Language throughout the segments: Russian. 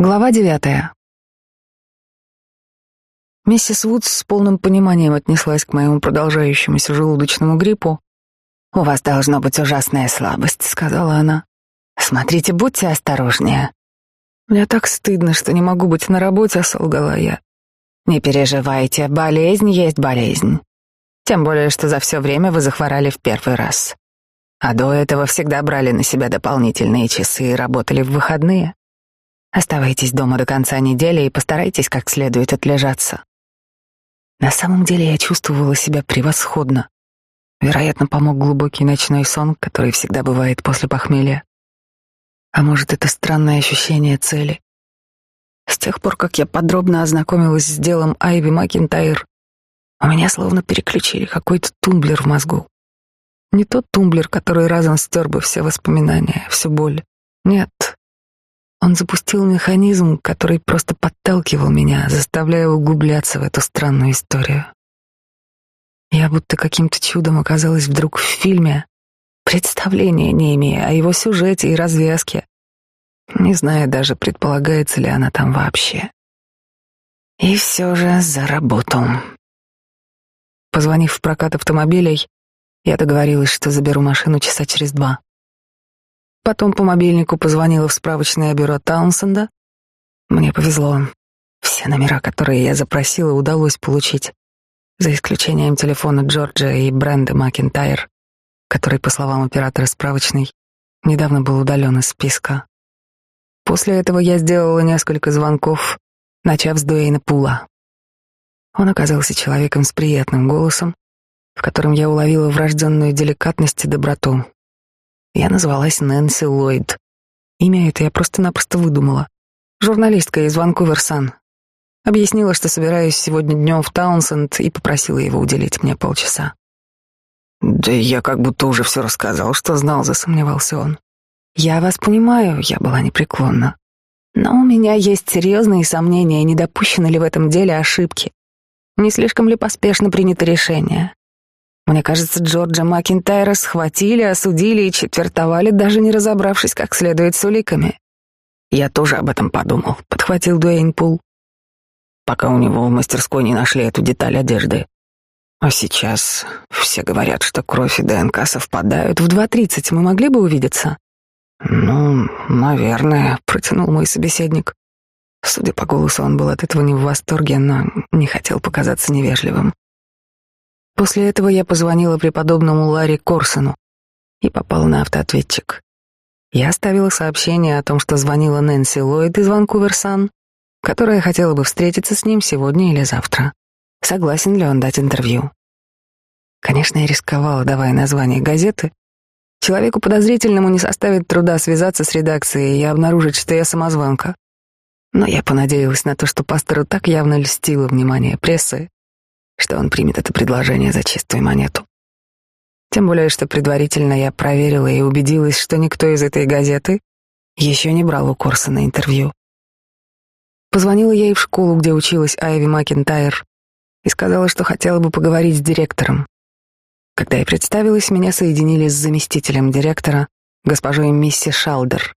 Глава девятая. Миссис Вудс с полным пониманием отнеслась к моему продолжающемуся желудочному гриппу. «У вас должна быть ужасная слабость», — сказала она. «Смотрите, будьте осторожнее». «Мне так стыдно, что не могу быть на работе», — солгала я. «Не переживайте, болезнь есть болезнь. Тем более, что за все время вы захворали в первый раз. А до этого всегда брали на себя дополнительные часы и работали в выходные. Оставайтесь дома до конца недели и постарайтесь как следует отлежаться. На самом деле я чувствовала себя превосходно. Вероятно, помог глубокий ночной сон, который всегда бывает после похмелья. А может, это странное ощущение цели. С тех пор, как я подробно ознакомилась с делом Айви Макинтайр, у меня словно переключили какой-то тумблер в мозгу. Не тот тумблер, который разом стер бы все воспоминания, всю боль. Нет, он запустил механизм, который просто подталкивал меня, заставляя углубляться в эту странную историю. Я будто каким-то чудом оказалась вдруг в фильме, представления не имея о его сюжете и развязке, не зная даже, предполагается ли она там вообще. И все же за работу. Позвонив в прокат автомобилей, я договорилась, что заберу машину часа через два. Потом по мобильнику позвонила в справочное бюро Таунсенда. Мне повезло. Все номера, которые я запросила, удалось получить, за исключением телефона Джорджа и Бренды Макентайр, который, по словам оператора справочной, недавно был удален из списка. После этого я сделала несколько звонков, начав с Дуэйна Пула. Он оказался человеком с приятным голосом, в котором я уловила врожденную деликатность и доброту. Я назвалась Нэнси Ллойд. Имя это я просто-напросто выдумала. Журналистка из Ванкувер Сан. Объяснила, что собираюсь сегодня днем в Таунсенд и попросила его уделить мне полчаса. «Да я как будто уже все рассказал, что знал», — засомневался он. «Я вас понимаю», — я была непреклонна. «Но у меня есть серьезные сомнения, не допущены ли в этом деле ошибки. Не слишком ли поспешно принято решение? Мне кажется, Джорджа Макинтайра схватили, осудили и четвертовали, даже не разобравшись как следует с уликами. Я тоже об этом подумал, подхватил Дуэйн Пул. Пока у него в мастерской не нашли эту деталь одежды. А сейчас все говорят, что кровь и ДНК совпадают. В 2.30 мы могли бы увидеться? Ну, наверное, протянул мой собеседник. Судя по голосу, он был от этого не в восторге, но не хотел показаться невежливым. После этого я позвонила преподобному Ларри Корсону и попала на автоответчик. Я оставила сообщение о том, что звонила Нэнси Ллойд из Ванкувер-Сан, которая хотела бы встретиться с ним сегодня или завтра. Согласен ли он дать интервью? Конечно, я рисковала, давая название газеты. Человеку подозрительному не составит труда связаться с редакцией и обнаружить, что я самозванка. Но я понадеялась на то, что пастору так явно льстило внимание прессы, что он примет это предложение за чистую монету. Тем более, что предварительно я проверила и убедилась, что никто из этой газеты еще не брал у Корсона интервью. Позвонила я и в школу, где училась Айви Макентайр, и сказала, что хотела бы поговорить с директором. Когда я представилась, меня соединили с заместителем директора, госпожой Мисси Шалдер.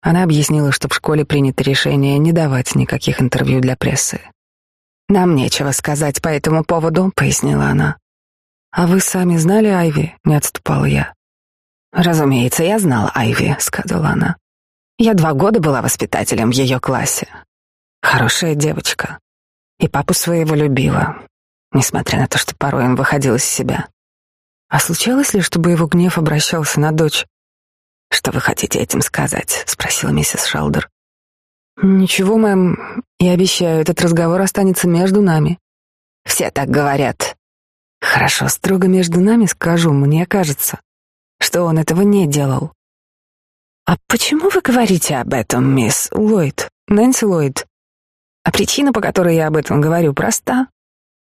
Она объяснила, что в школе принято решение не давать никаких интервью для прессы. «Нам нечего сказать по этому поводу», — пояснила она. «А вы сами знали Айви?» — не отступала я. «Разумеется, я знала Айви», — сказала она. «Я два года была воспитателем в ее классе. Хорошая девочка. И папу своего любила, несмотря на то, что порой он выходил из себя. А случалось ли, чтобы его гнев обращался на дочь? «Что вы хотите этим сказать?» — спросила миссис Шалдер. «Ничего, мэм. Я обещаю, этот разговор останется между нами». «Все так говорят». «Хорошо, строго между нами скажу, мне кажется, что он этого не делал». «А почему вы говорите об этом, мисс Ллойд, Нэнси Ллойд?» «А причина, по которой я об этом говорю, проста.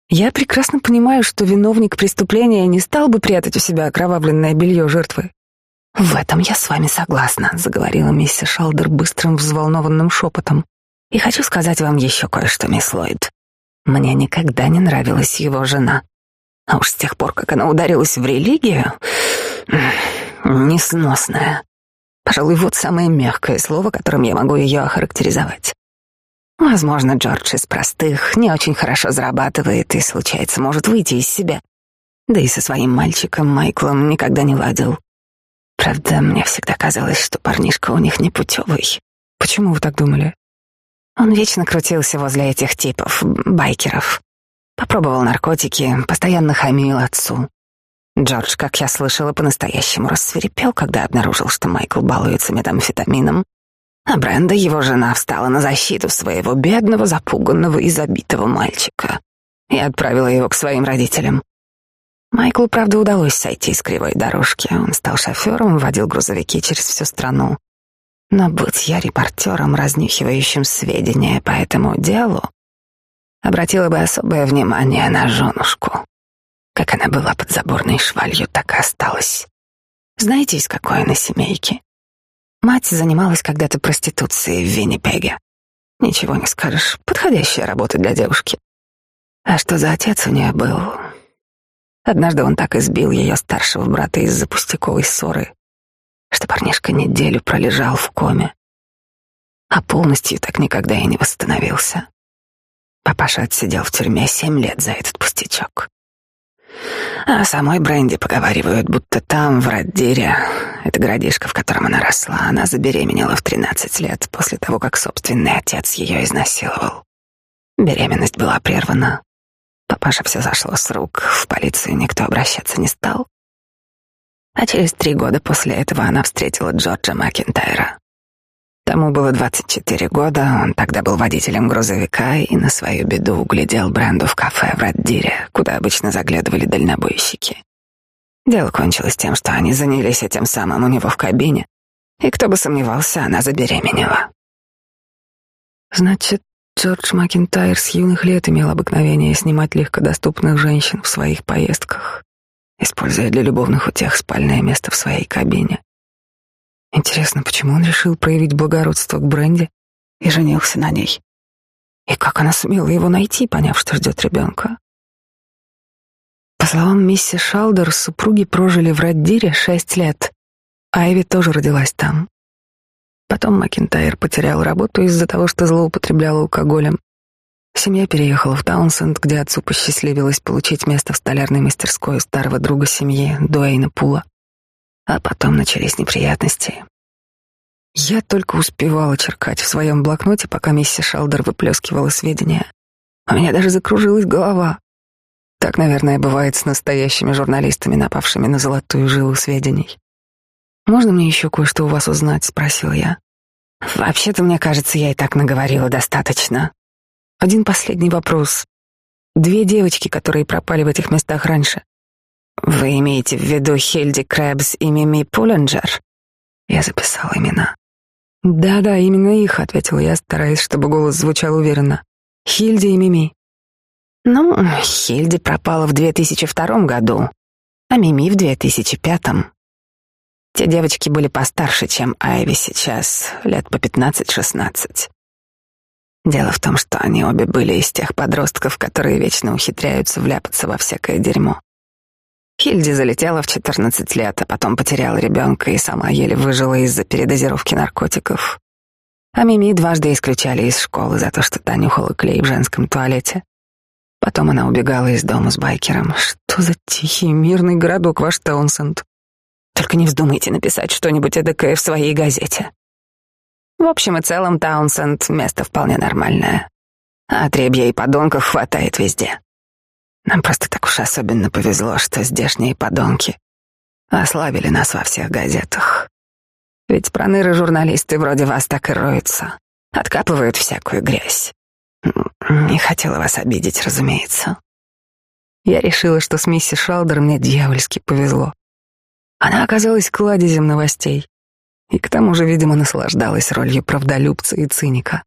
Я прекрасно понимаю, что виновник преступления не стал бы прятать у себя окровавленное белье жертвы. «В этом я с вами согласна», — заговорила миссис Шалдер быстрым взволнованным шепотом. «И хочу сказать вам еще кое-что, мисс Ллойд. Мне никогда не нравилась его жена. А уж с тех пор, как она ударилась в религию, несносная. Пожалуй, вот самое мягкое слово, которым я могу ее охарактеризовать. Возможно, Джордж из простых, не очень хорошо зарабатывает и, случается, может выйти из себя. Да и со своим мальчиком Майклом никогда не ладил. Правда, мне всегда казалось, что парнишка у них не путевый. Почему вы так думали? Он вечно крутился возле этих типов, байкеров. Попробовал наркотики, постоянно хамил отцу. Джордж, как я слышала, по-настоящему рассверепел, когда обнаружил, что Майкл балуется метамфетамином, а Бренда, его жена, встала на защиту своего бедного, запуганного и забитого мальчика и отправила его к своим родителям. Майклу, правда, удалось сойти с кривой дорожки. Он стал шофером, водил грузовики через всю страну. Но будь я репортером, разнюхивающим сведения по этому делу, обратила бы особое внимание на женушку. Как она была под заборной швалью, так и осталась. Знаете, из какой она семейки? Мать занималась когда-то проституцией в Виннипеге. Ничего не скажешь, подходящая работа для девушки. А что за отец у нее был, Однажды он так избил ее старшего брата из-за пустяковой ссоры, что парнишка неделю пролежал в коме, а полностью так никогда и не восстановился. Папаша отсидел в тюрьме семь лет за этот пустячок. А самой Бренди поговаривают, будто там, в Раддире, это городишко, в котором она росла, она забеременела в тринадцать лет после того, как собственный отец ее изнасиловал. Беременность была прервана, Папаша все зашло с рук, в полицию никто обращаться не стал. А через три года после этого она встретила Джорджа Макинтайра. Тому было 24 года, он тогда был водителем грузовика и на свою беду углядел Бренду в кафе в Раддире, куда обычно заглядывали дальнобойщики. Дело кончилось тем, что они занялись этим самым у него в кабине, и кто бы сомневался, она забеременела. Значит, Джордж Макинтайр с юных лет имел обыкновение снимать легкодоступных женщин в своих поездках, используя для любовных утех спальное место в своей кабине. Интересно, почему он решил проявить благородство к Бренди и женился на ней? И как она сумела его найти, поняв, что ждет ребенка? По словам миссис Шалдер, супруги прожили в Раддире шесть лет. Айви тоже родилась там. Потом Макинтайр потерял работу из-за того, что злоупотреблял алкоголем. Семья переехала в Таунсенд, где отцу посчастливилось получить место в столярной мастерской старого друга семьи, Дуэйна Пула. А потом начались неприятности. Я только успевала черкать в своем блокноте, пока миссис Шалдер выплескивала сведения. У меня даже закружилась голова. Так, наверное, бывает с настоящими журналистами, напавшими на золотую жилу сведений. «Можно мне еще кое-что у вас узнать?» — спросил я. «Вообще-то, мне кажется, я и так наговорила достаточно. Один последний вопрос. Две девочки, которые пропали в этих местах раньше. Вы имеете в виду Хельди Крэбс и Мими Пулленджер?» Я записала имена. «Да-да, именно их», — ответила я, стараясь, чтобы голос звучал уверенно. «Хильди и Мими». «Ну, Хильди пропала в 2002 году, а Мими в 2005. Те девочки были постарше, чем Айви сейчас, лет по пятнадцать-шестнадцать. Дело в том, что они обе были из тех подростков, которые вечно ухитряются вляпаться во всякое дерьмо. Хильди залетела в четырнадцать лет, а потом потеряла ребенка и сама еле выжила из-за передозировки наркотиков. А Мими дважды исключали из школы за то, что та нюхала клей в женском туалете. Потом она убегала из дома с байкером. Что за тихий мирный городок ваш Таунсенд? Только не вздумайте написать что-нибудь эдакое в своей газете. В общем и целом, Таунсенд — место вполне нормальное. А требья и подонков хватает везде. Нам просто так уж особенно повезло, что здешние подонки ославили нас во всех газетах. Ведь проныры-журналисты вроде вас так и роются, откапывают всякую грязь. Не хотела вас обидеть, разумеется. Я решила, что с миссис Шалдер мне дьявольски повезло. Она оказалась кладезем новостей и к тому же, видимо, наслаждалась ролью правдолюбца и циника.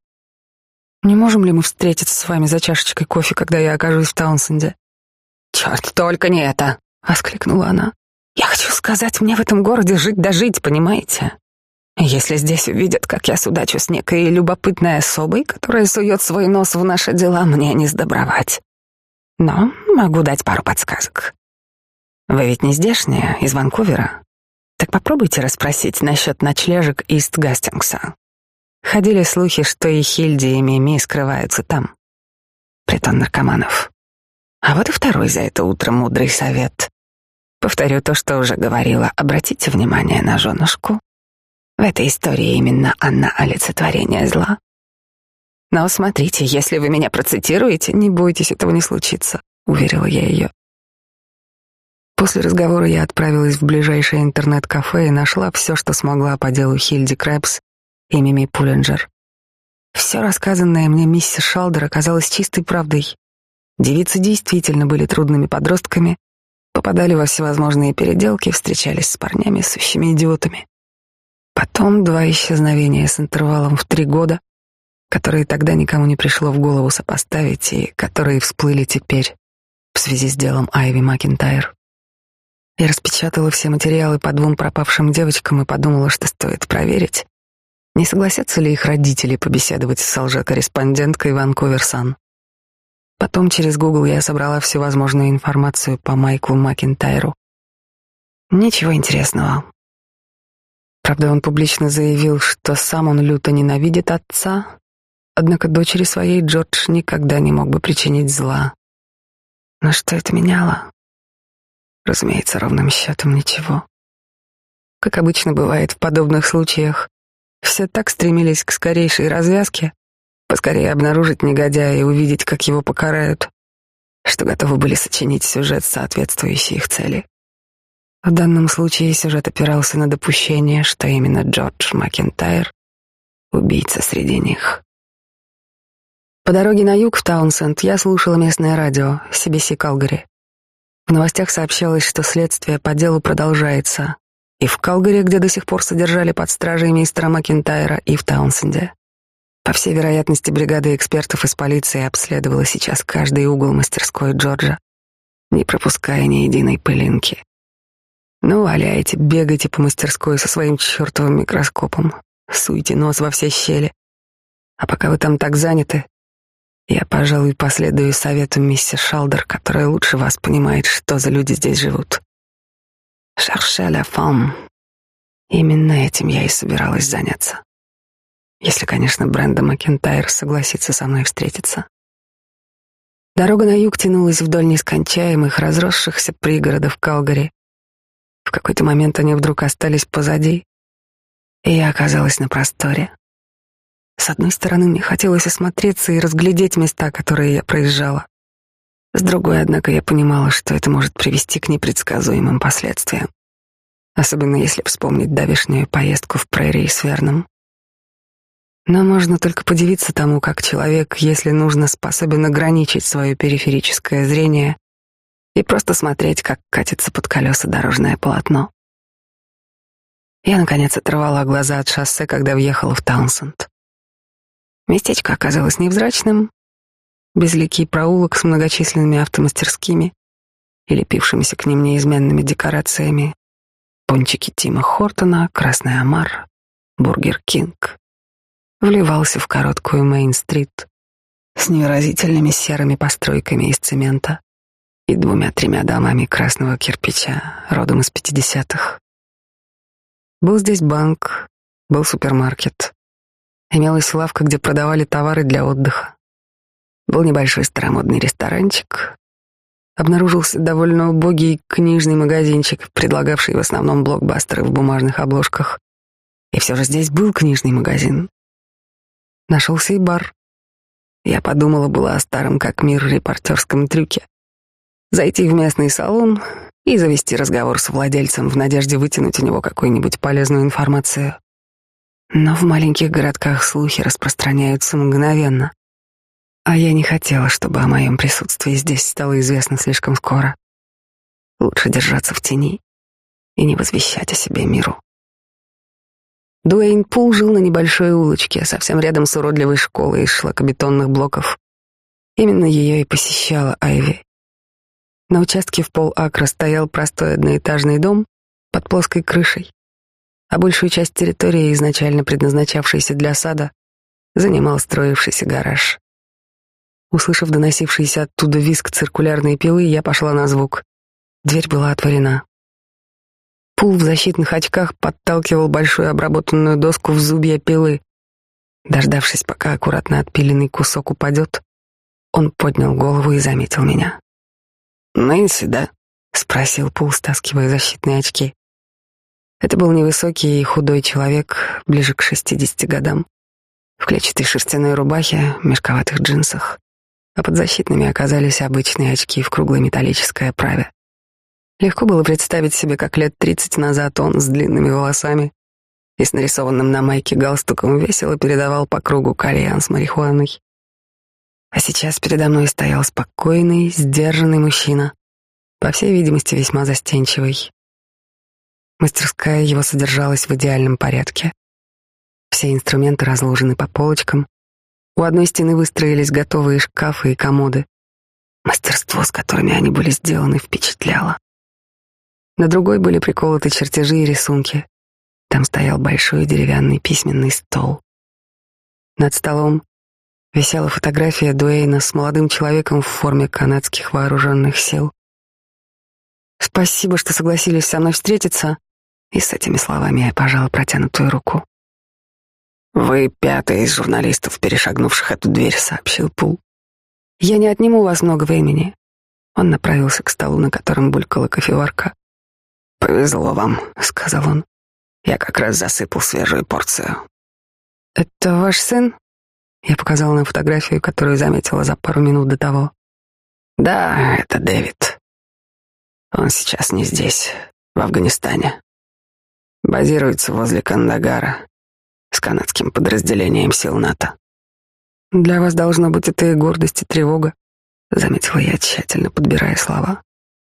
Не можем ли мы встретиться с вами за чашечкой кофе, когда я окажусь в Таунсенде? Черт, только не это! воскликнула она. Я хочу сказать, мне в этом городе жить да жить, понимаете? Если здесь увидят, как я судачу с некой любопытной особой, которая сует свой нос в наши дела, мне не сдобровать. Но могу дать пару подсказок. Вы ведь не здешняя, из Ванкувера? Так попробуйте расспросить насчет ночлежек Ист Гастингса. Ходили слухи, что и Хильди, и Мими скрываются там. Притон наркоманов. А вот и второй за это утро мудрый совет. Повторю то, что уже говорила. Обратите внимание на женушку. В этой истории именно она олицетворение зла. Но смотрите, если вы меня процитируете, не бойтесь, этого не случится, уверила я ее. После разговора я отправилась в ближайшее интернет-кафе и нашла все, что смогла по делу Хильди Крэпс и Мими Пулинджер. Все рассказанное мне миссис Шалдер оказалось чистой правдой. Девицы действительно были трудными подростками, попадали во всевозможные переделки, встречались с парнями, сущими идиотами. Потом два исчезновения с интервалом в три года, которые тогда никому не пришло в голову сопоставить и которые всплыли теперь в связи с делом Айви Макинтайр. Я распечатала все материалы по двум пропавшим девочкам и подумала, что стоит проверить, не согласятся ли их родители побеседовать с лжекорреспонденткой Ванкувер Сан. Потом через Google я собрала всевозможную информацию по Майклу Макинтайру. Ничего интересного. Правда, он публично заявил, что сам он люто ненавидит отца, однако дочери своей Джордж никогда не мог бы причинить зла. Но что это меняло? Разумеется, ровным счетом ничего. Как обычно бывает в подобных случаях, все так стремились к скорейшей развязке, поскорее обнаружить негодяя и увидеть, как его покарают, что готовы были сочинить сюжет, соответствующий их цели. В данном случае сюжет опирался на допущение, что именно Джордж Макентайр — убийца среди них. По дороге на юг в Таунсенд я слушала местное радио CBC Калгари. В новостях сообщалось, что следствие по делу продолжается и в Калгари, где до сих пор содержали под стражей мистера Макинтайра, и в Таунсенде. По всей вероятности, бригада экспертов из полиции обследовала сейчас каждый угол мастерской Джорджа, не пропуская ни единой пылинки. Ну, валяйте, бегайте по мастерской со своим чертовым микроскопом, суйте нос во все щели. А пока вы там так заняты, я, пожалуй, последую совету миссис Шалдер, которая лучше вас понимает, что за люди здесь живут. Шарше ля фам. Именно этим я и собиралась заняться. Если, конечно, Бренда Макентайр согласится со мной встретиться. Дорога на юг тянулась вдоль нескончаемых, разросшихся пригородов Калгари. В какой-то момент они вдруг остались позади, и я оказалась на просторе. С одной стороны, мне хотелось осмотреться и разглядеть места, которые я проезжала. С другой, однако, я понимала, что это может привести к непредсказуемым последствиям. Особенно если вспомнить давешнюю поездку в прерии с Верном. Но можно только подивиться тому, как человек, если нужно, способен ограничить свое периферическое зрение и просто смотреть, как катится под колеса дорожное полотно. Я, наконец, оторвала глаза от шоссе, когда въехала в Таунсенд. Местечко оказалось невзрачным, безликий проулок с многочисленными автомастерскими и лепившимися к ним неизменными декорациями, пончики Тима Хортона, Красный Омар, Бургер Кинг. Вливался в короткую Мейн-стрит с невыразительными серыми постройками из цемента и двумя-тремя домами красного кирпича, родом из пятидесятых. Был здесь банк, был супермаркет, Имелась лавка, где продавали товары для отдыха. Был небольшой старомодный ресторанчик. Обнаружился довольно убогий книжный магазинчик, предлагавший в основном блокбастеры в бумажных обложках. И все же здесь был книжный магазин. Нашелся и бар. Я подумала было о старом как мир репортерском трюке. Зайти в местный салон и завести разговор с владельцем в надежде вытянуть у него какую-нибудь полезную информацию. Но в маленьких городках слухи распространяются мгновенно. А я не хотела, чтобы о моем присутствии здесь стало известно слишком скоро. Лучше держаться в тени и не возвещать о себе миру. Дуэйн Пул жил на небольшой улочке, совсем рядом с уродливой школой из шлакобетонных блоков. Именно ее и посещала Айви. На участке в пол акра стоял простой одноэтажный дом под плоской крышей а большую часть территории, изначально предназначавшейся для сада, занимал строившийся гараж. Услышав доносившийся оттуда визг циркулярной пилы, я пошла на звук. Дверь была отворена. Пул в защитных очках подталкивал большую обработанную доску в зубья пилы. Дождавшись, пока аккуратно отпиленный кусок упадет, он поднял голову и заметил меня. «Нэнси, да?» — спросил Пул, стаскивая защитные очки. Это был невысокий и худой человек, ближе к шестидесяти годам, в клетчатой шерстяной рубахе, мешковатых джинсах, а под защитными оказались обычные очки в круглой металлической оправе. Легко было представить себе, как лет тридцать назад он с длинными волосами и с нарисованным на майке галстуком весело передавал по кругу кальян с марихуаной. А сейчас передо мной стоял спокойный, сдержанный мужчина, по всей видимости, весьма застенчивый. Мастерская его содержалась в идеальном порядке. Все инструменты разложены по полочкам. У одной стены выстроились готовые шкафы и комоды. Мастерство, с которыми они были сделаны, впечатляло. На другой были приколоты чертежи и рисунки. Там стоял большой деревянный письменный стол. Над столом висела фотография Дуэйна с молодым человеком в форме канадских вооруженных сил. «Спасибо, что согласились со мной встретиться», и с этими словами я пожала протянутую руку. «Вы пятый из журналистов, перешагнувших эту дверь», — сообщил Пул. «Я не отниму у вас много времени». Он направился к столу, на котором булькала кофеварка. «Повезло вам», — сказал он. «Я как раз засыпал свежую порцию». «Это ваш сын?» Я показала на фотографию, которую заметила за пару минут до того. «Да, это Дэвид. Он сейчас не здесь, в Афганистане базируется возле Кандагара с канадским подразделением сил НАТО. Для вас должно быть это и гордость, и тревога, заметила я, тщательно подбирая слова.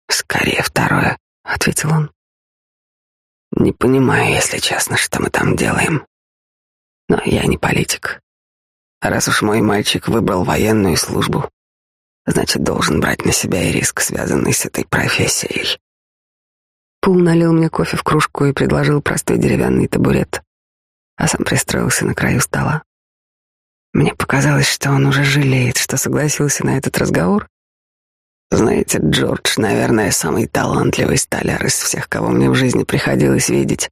Скорее второе, ответил он. Не понимаю, если честно, что мы там делаем. Но я не политик. Раз уж мой мальчик выбрал военную службу, значит, должен брать на себя и риск, связанный с этой профессией. Пул налил мне кофе в кружку и предложил простой деревянный табурет, а сам пристроился на краю стола. Мне показалось, что он уже жалеет, что согласился на этот разговор. Знаете, Джордж, наверное, самый талантливый столяр из всех, кого мне в жизни приходилось видеть.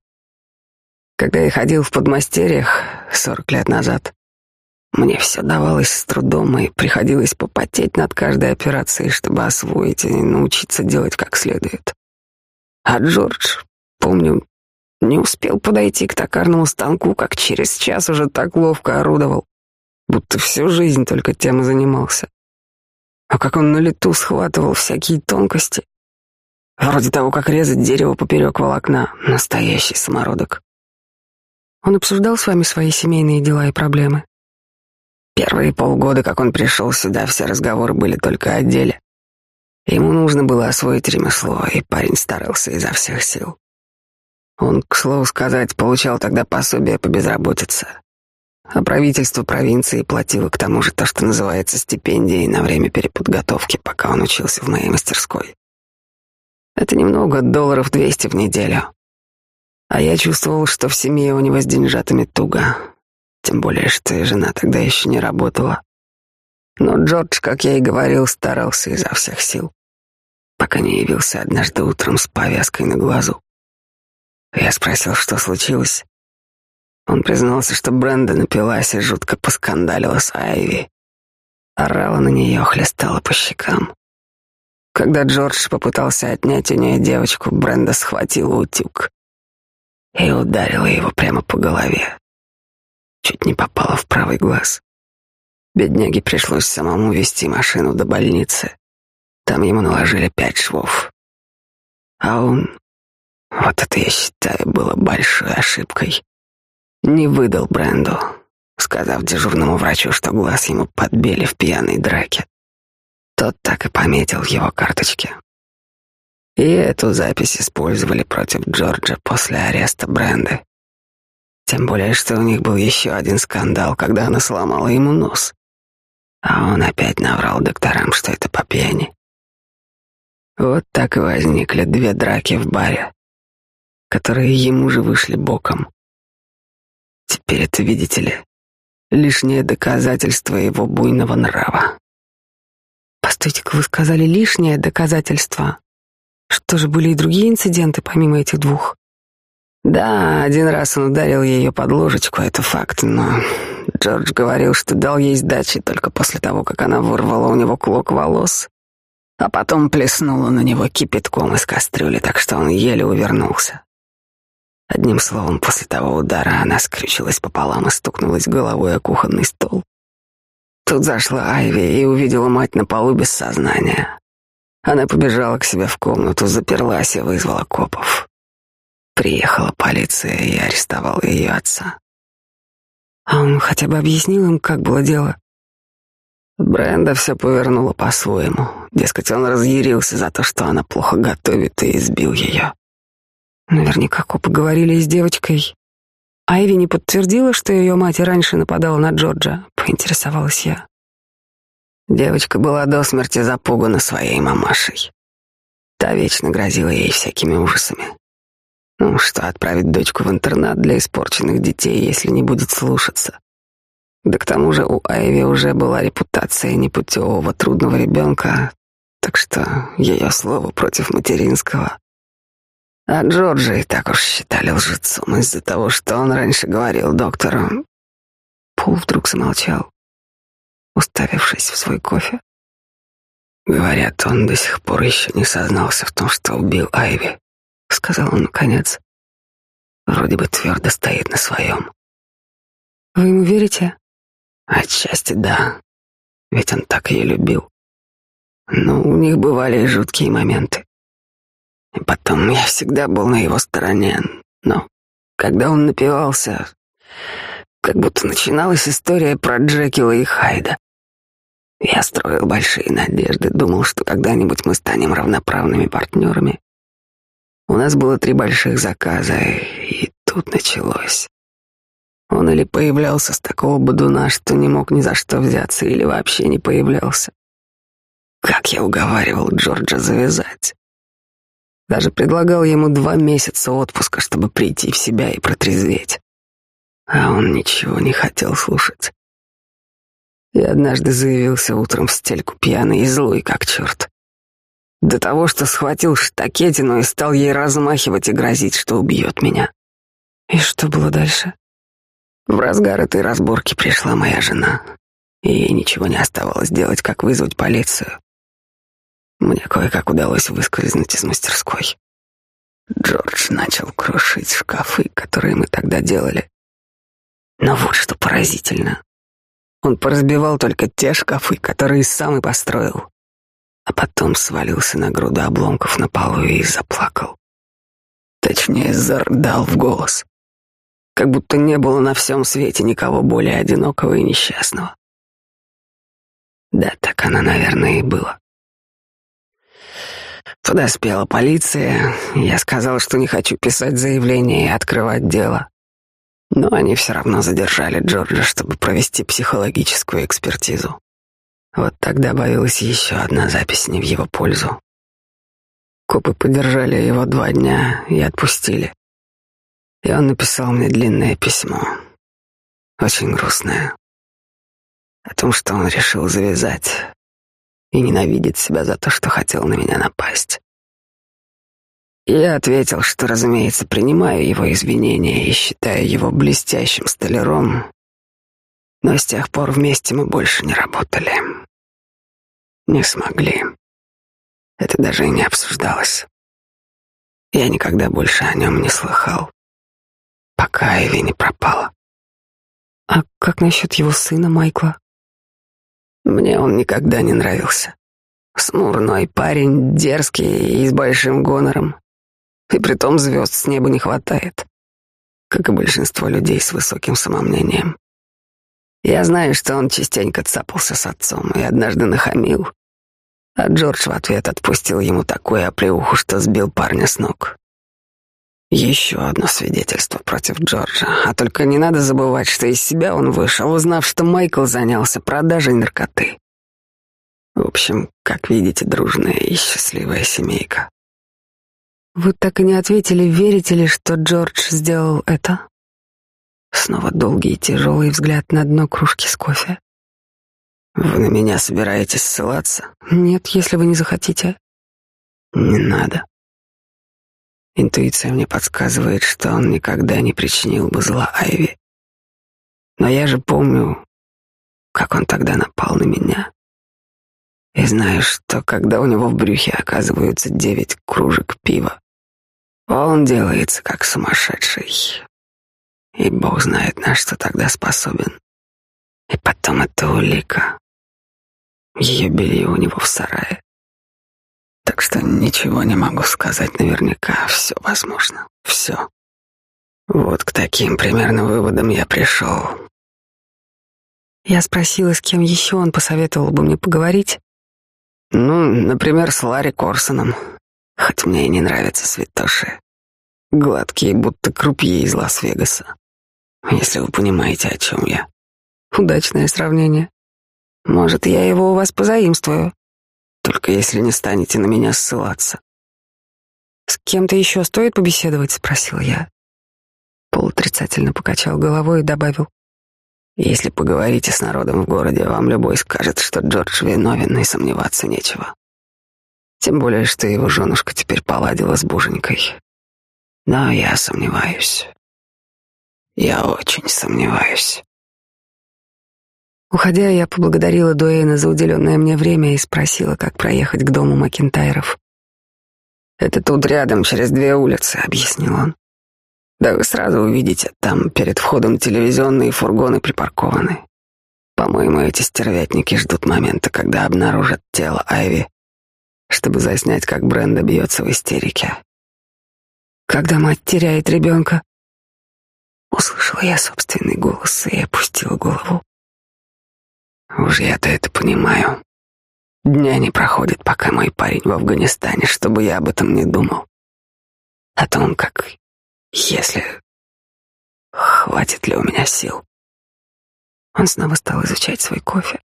Когда я ходил в подмастерьях сорок лет назад, мне все давалось с трудом, и приходилось попотеть над каждой операцией, чтобы освоить и научиться делать как следует. А Джордж, помню, не успел подойти к токарному станку, как через час уже так ловко орудовал, будто всю жизнь только тем и занимался. А как он на лету схватывал всякие тонкости. Вроде того, как резать дерево поперек волокна. Настоящий самородок. Он обсуждал с вами свои семейные дела и проблемы? Первые полгода, как он пришел сюда, все разговоры были только о деле. Ему нужно было освоить ремесло, и парень старался изо всех сил. Он, к слову сказать, получал тогда пособие по безработице. А правительство провинции платило к тому же то, что называется стипендией на время переподготовки, пока он учился в моей мастерской. Это немного, долларов двести в неделю. А я чувствовал, что в семье у него с деньжатами туго. Тем более, что и жена тогда еще не работала. Но Джордж, как я и говорил, старался изо всех сил, пока не явился однажды утром с повязкой на глазу. Я спросил, что случилось. Он признался, что Бренда напилась и жутко поскандалила с Айви. Орала на нее, хлестала по щекам. Когда Джордж попытался отнять у нее девочку, Бренда схватила утюг и ударила его прямо по голове. Чуть не попала в правый глаз. Бедняге пришлось самому вести машину до больницы. Там ему наложили пять швов. А он, вот это я считаю, было большой ошибкой. Не выдал Бренду, сказав дежурному врачу, что глаз ему подбили в пьяной драке. Тот так и пометил его карточки. И эту запись использовали против Джорджа после ареста Бренды. Тем более, что у них был еще один скандал, когда она сломала ему нос. А он опять наврал докторам, что это по пьяни. Вот так и возникли две драки в баре, которые ему же вышли боком. Теперь это, видите ли, лишнее доказательство его буйного нрава. Постойте-ка, вы сказали лишнее доказательство. Что же, были и другие инциденты, помимо этих двух? Да, один раз он ударил ее под ложечку, это факт, но Джордж говорил, что дал ей сдачи только после того, как она вырвала у него клок волос, а потом плеснула на него кипятком из кастрюли, так что он еле увернулся. Одним словом, после того удара она скрючилась пополам и стукнулась головой о кухонный стол. Тут зашла Айви и увидела мать на полу без сознания. Она побежала к себе в комнату, заперлась и вызвала копов. Приехала полиция и арестовала ее отца. А он хотя бы объяснил им, как было дело? Бренда все повернула по-своему. Дескать, он разъярился за то, что она плохо готовит и избил ее. Наверняка копы говорили с девочкой. Айви не подтвердила, что ее мать раньше нападала на Джорджа, поинтересовалась я. Девочка была до смерти запугана своей мамашей. Та вечно грозила ей всякими ужасами. Ну, что отправить дочку в интернат для испорченных детей, если не будет слушаться. Да к тому же у Айви уже была репутация непутевого трудного ребенка, так что ее слово против материнского. А Джорджа и так уж считали лжецом из-за того, что он раньше говорил доктору. Пол вдруг замолчал, уставившись в свой кофе. Говорят, он до сих пор еще не сознался в том, что убил Айви сказал он наконец. Вроде бы твердо стоит на своем. Вы ему верите? Отчасти да, ведь он так ее любил. Но у них бывали и жуткие моменты. И потом я всегда был на его стороне, но когда он напивался, как будто начиналась история про Джекила и Хайда. Я строил большие надежды, думал, что когда-нибудь мы станем равноправными партнерами. У нас было три больших заказа, и тут началось. Он или появлялся с такого бодуна, что не мог ни за что взяться, или вообще не появлялся. Как я уговаривал Джорджа завязать. Даже предлагал ему два месяца отпуска, чтобы прийти в себя и протрезветь. А он ничего не хотел слушать. И однажды заявился утром в стельку пьяный и злой, как черт. До того, что схватил штакетину и стал ей размахивать и грозить, что убьет меня. И что было дальше? В разгар этой разборки пришла моя жена, и ей ничего не оставалось делать, как вызвать полицию. Мне кое-как удалось выскользнуть из мастерской. Джордж начал крушить шкафы, которые мы тогда делали. Но вот что поразительно. Он поразбивал только те шкафы, которые сам и построил а потом свалился на груду обломков на полу и заплакал. Точнее, зарыдал в голос, как будто не было на всем свете никого более одинокого и несчастного. Да, так она, наверное, и была. Подоспела полиция, я сказал, что не хочу писать заявление и открывать дело. Но они все равно задержали Джорджа, чтобы провести психологическую экспертизу. Вот тогда добавилась еще одна запись не в его пользу. Копы подержали его два дня и отпустили. И он написал мне длинное письмо, очень грустное, о том, что он решил завязать и ненавидит себя за то, что хотел на меня напасть. И я ответил, что, разумеется, принимаю его извинения и считаю его блестящим столяром, но с тех пор вместе мы больше не работали. Не смогли. Это даже и не обсуждалось. Я никогда больше о нем не слыхал, пока Эви не пропала. А как насчет его сына Майкла? Мне он никогда не нравился. Смурной парень, дерзкий и с большим гонором. И притом звезд с неба не хватает, как и большинство людей с высоким самомнением. Я знаю, что он частенько цапался с отцом и однажды нахамил. А Джордж в ответ отпустил ему такую оплеуху, что сбил парня с ног. Еще одно свидетельство против Джорджа. А только не надо забывать, что из себя он вышел, узнав, что Майкл занялся продажей наркоты. В общем, как видите, дружная и счастливая семейка. Вы так и не ответили, верите ли, что Джордж сделал это? Снова долгий и тяжелый взгляд на дно кружки с кофе. Вы на меня собираетесь ссылаться? Нет, если вы не захотите. Не надо. Интуиция мне подсказывает, что он никогда не причинил бы зла Айви. Но я же помню, как он тогда напал на меня. И знаю, что когда у него в брюхе оказываются девять кружек пива, он делается как сумасшедший. И Бог знает, на что тогда способен. И потом это улика. Ее белье у него в сарае. Так что ничего не могу сказать наверняка. Все возможно. Все. Вот к таким примерно выводам я пришел. Я спросила, с кем еще он посоветовал бы мне поговорить. Ну, например, с Ларри Корсоном. Хоть мне и не нравятся святоши. Гладкие, будто крупье из Лас-Вегаса. Если вы понимаете, о чем я. Удачное сравнение. Может, я его у вас позаимствую. Только если не станете на меня ссылаться. С кем-то еще стоит побеседовать? Спросил я. Пол отрицательно покачал головой и добавил. Если поговорите с народом в городе, вам любой скажет, что Джордж виновен, и сомневаться нечего. Тем более, что его женушка теперь поладила с буженькой. Но я сомневаюсь. Я очень сомневаюсь. Уходя, я поблагодарила Дуэйна за уделенное мне время и спросила, как проехать к дому Макинтайров. «Это тут рядом, через две улицы», — объяснил он. Да вы сразу увидите, там перед входом телевизионные фургоны припаркованы. По-моему, эти стервятники ждут момента, когда обнаружат тело Айви, чтобы заснять, как Бренда бьется в истерике. Когда мать теряет ребенка, услышала я собственный голос и опустила голову. Уж я-то это понимаю. Дня не проходит, пока мой парень в Афганистане, чтобы я об этом не думал. О том, как если... Хватит ли у меня сил? Он снова стал изучать свой кофе.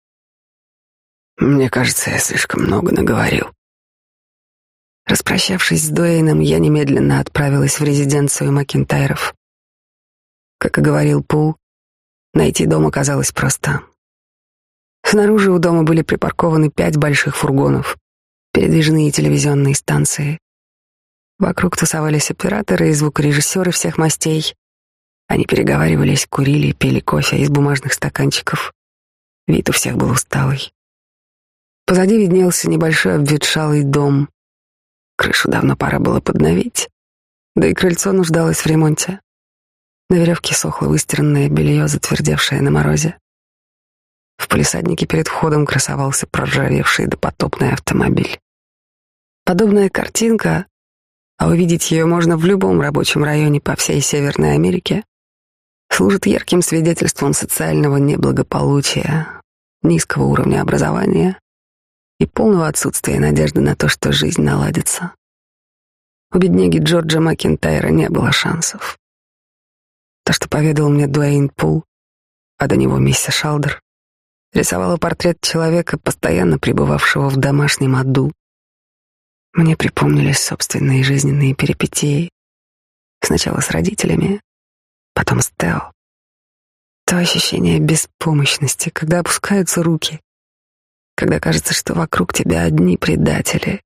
Мне кажется, я слишком много наговорил. Распрощавшись с Дуэйном, я немедленно отправилась в резиденцию Макинтайров. Как и говорил Пул, найти дом оказалось просто. Снаружи у дома были припаркованы пять больших фургонов, передвижные телевизионные станции, Вокруг тусовались операторы и звукорежиссеры всех мастей. Они переговаривались, курили, пили кофе из бумажных стаканчиков. Вид у всех был усталый. Позади виднелся небольшой обветшалый дом. Крышу давно пора было подновить, да и крыльцо нуждалось в ремонте. На веревке сохло выстиранное белье, затвердевшее на морозе. В полисаднике перед входом красовался проржавевший допотопный автомобиль. Подобная картинка а увидеть ее можно в любом рабочем районе по всей Северной Америке, служит ярким свидетельством социального неблагополучия, низкого уровня образования и полного отсутствия надежды на то, что жизнь наладится. У бедняги Джорджа Макентайра не было шансов. То, что поведал мне Дуэйн Пул, а до него миссис Шалдер, рисовала портрет человека, постоянно пребывавшего в домашнем аду, мне припомнились собственные жизненные перипетии. Сначала с родителями, потом с Тео. То ощущение беспомощности, когда опускаются руки, когда кажется, что вокруг тебя одни предатели.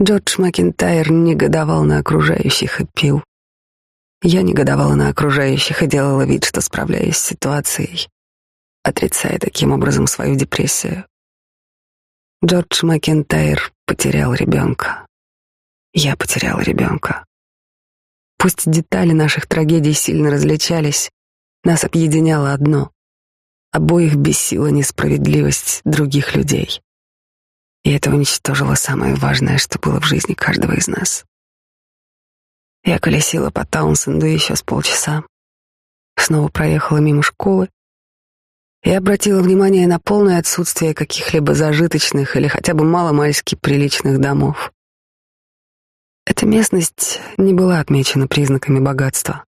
Джордж Макинтайр негодовал на окружающих и пил. Я негодовала на окружающих и делала вид, что справляюсь с ситуацией, отрицая таким образом свою депрессию. Джордж Макентайр потерял ребенка. Я потерял ребенка. Пусть детали наших трагедий сильно различались, нас объединяло одно. Обоих бесила несправедливость других людей. И это уничтожило самое важное, что было в жизни каждого из нас. Я колесила по Таунсенду еще с полчаса. Снова проехала мимо школы, и обратила внимание на полное отсутствие каких-либо зажиточных или хотя бы маломальски приличных домов. Эта местность не была отмечена признаками богатства.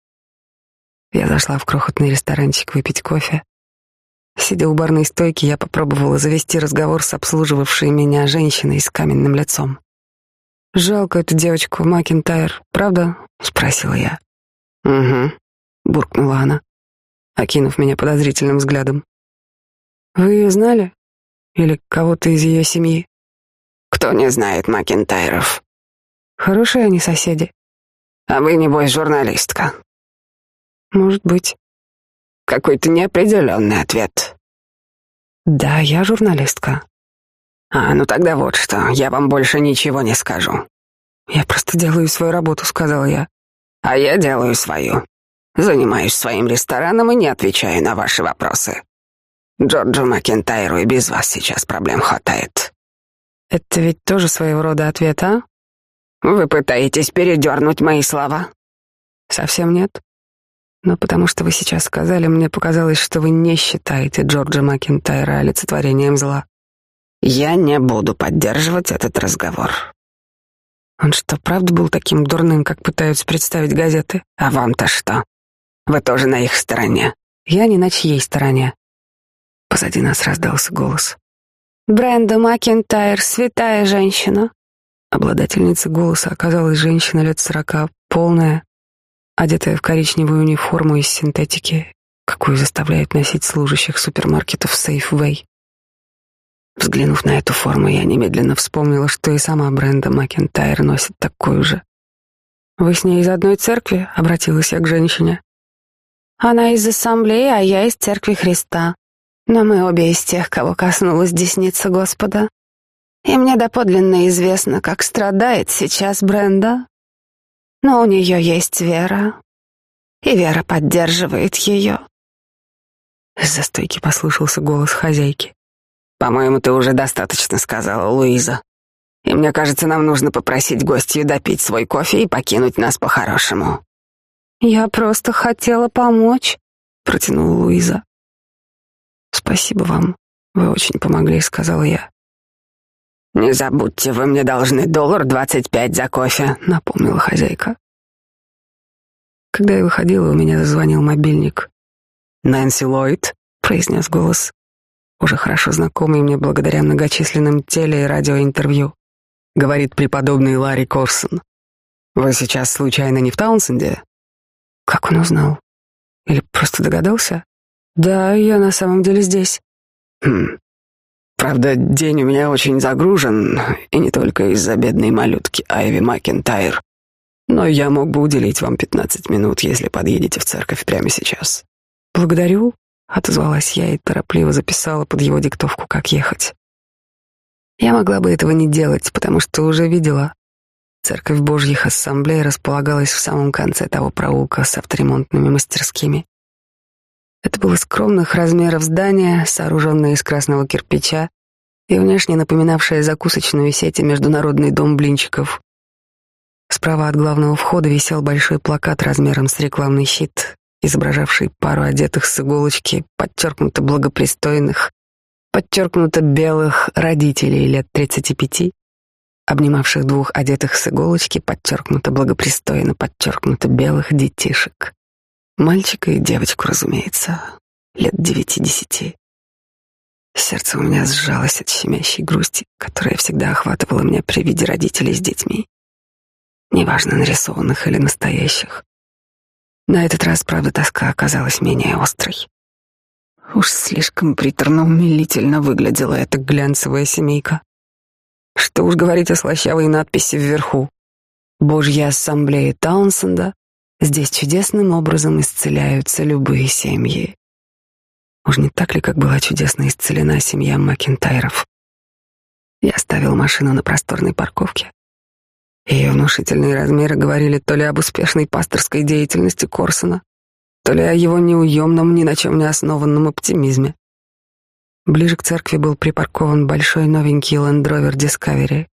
Я зашла в крохотный ресторанчик выпить кофе. Сидя у барной стойки, я попробовала завести разговор с обслуживавшей меня женщиной с каменным лицом. «Жалко эту девочку, Макинтайр, правда?» — спросила я. «Угу», — буркнула она, окинув меня подозрительным взглядом. Вы ее знали? Или кого-то из ее семьи? Кто не знает Макентайров? Хорошие они соседи. А вы, небось, журналистка? Может быть. Какой-то неопределенный ответ. Да, я журналистка. А, ну тогда вот что, я вам больше ничего не скажу. Я просто делаю свою работу, сказала я. А я делаю свою. Занимаюсь своим рестораном и не отвечаю на ваши вопросы. Джорджу Макентайру и без вас сейчас проблем хватает. Это ведь тоже своего рода ответ, а? Вы пытаетесь передернуть мои слова? Совсем нет. Но потому что вы сейчас сказали, мне показалось, что вы не считаете Джорджа Макентайра олицетворением зла. Я не буду поддерживать этот разговор. Он что, правда был таким дурным, как пытаются представить газеты? А вам-то что? Вы тоже на их стороне. Я не на чьей стороне. Позади нас раздался голос. Бренда Макентайр, святая женщина. Обладательницей голоса оказалась женщина лет сорока, полная, одетая в коричневую униформу из синтетики, какую заставляют носить служащих супермаркетов Safeway. Взглянув на эту форму, я немедленно вспомнила, что и сама Бренда Макентайр носит такую же. «Вы с ней из одной церкви?» — обратилась я к женщине. Она из ассамблеи, а я из церкви Христа. Но мы обе из тех, кого коснулась десница Господа. И мне доподлинно известно, как страдает сейчас Бренда. Но у нее есть вера, и вера поддерживает ее. Из-за стойки послышался голос хозяйки. «По-моему, ты уже достаточно сказала, Луиза. И мне кажется, нам нужно попросить гостью допить свой кофе и покинуть нас по-хорошему». «Я просто хотела помочь», — протянула Луиза. «Спасибо вам, вы очень помогли», — сказала я. «Не забудьте, вы мне должны доллар двадцать пять за кофе», — напомнила хозяйка. Когда я выходила, у меня зазвонил мобильник. «Нэнси Ллойд», — произнес голос, уже хорошо знакомый мне благодаря многочисленным теле- и радиоинтервью. Говорит преподобный Ларри Корсон. «Вы сейчас случайно не в Таунсенде?» Как он узнал? Или просто догадался? Да, я на самом деле здесь. Хм. Правда, день у меня очень загружен, и не только из-за бедной малютки Айви Макентайр. Но я мог бы уделить вам пятнадцать минут, если подъедете в церковь прямо сейчас. Благодарю, отозвалась я и торопливо записала под его диктовку, как ехать. Я могла бы этого не делать, потому что уже видела, Церковь Божьих Ассамблей располагалась в самом конце того проулка с авторемонтными мастерскими. Это было скромных размеров здание, сооруженное из красного кирпича и внешне напоминавшее закусочную сеть и международный дом блинчиков. Справа от главного входа висел большой плакат размером с рекламный щит, изображавший пару одетых с иголочки, подчеркнуто благопристойных, подчеркнуто белых родителей лет тридцати пяти, обнимавших двух одетых с иголочки, подчеркнуто благопристойно, подчеркнуто белых детишек. Мальчика и девочку, разумеется, лет девяти-десяти. Сердце у меня сжалось от щемящей грусти, которая всегда охватывала меня при виде родителей с детьми. Неважно, нарисованных или настоящих. На этот раз, правда, тоска оказалась менее острой. Уж слишком приторно-умилительно выглядела эта глянцевая семейка. Что уж говорить о слащавой надписи вверху. Божья ассамблея Таунсенда. Здесь чудесным образом исцеляются любые семьи. Уж не так ли, как была чудесно исцелена семья Макентайров? Я оставил машину на просторной парковке. Ее внушительные размеры говорили то ли об успешной пасторской деятельности Корсона, то ли о его неуемном, ни на чем не основанном оптимизме. Ближе к церкви был припаркован большой новенький Land Rover Discovery.